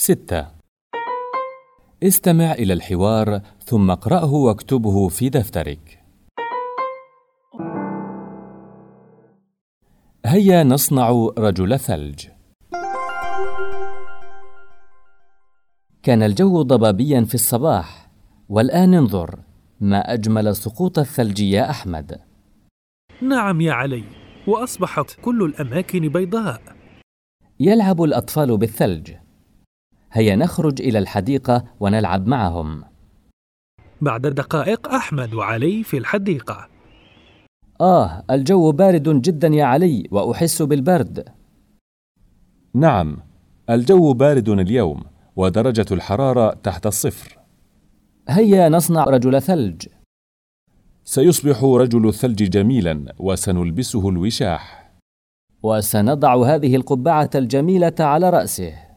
ستة استمع إلى الحوار ثم اقرأه واكتبه في دفترك. هيا نصنع رجل ثلج. كان الجو ضبابيا في الصباح، والآن انظر ما أجمل سقوط الثلج يا أحمد. نعم يا علي وأصبحت كل الأماكن بيضاء يلعب الأطفال بالثلج. هيا نخرج إلى الحديقة ونلعب معهم. بعد دقائق أحمد وعلي في الحديقة آه، الجو بارد جدا يا علي وأحس بالبرد. نعم الجو بارد اليوم ودرجة الحرارة تحت الصفر هيا نصنع رجل ثلج. سيصبح رجل الثلج جميلا وسنلبسه الوشاح وسنضع هذه القبعة الجميلة على رأسه.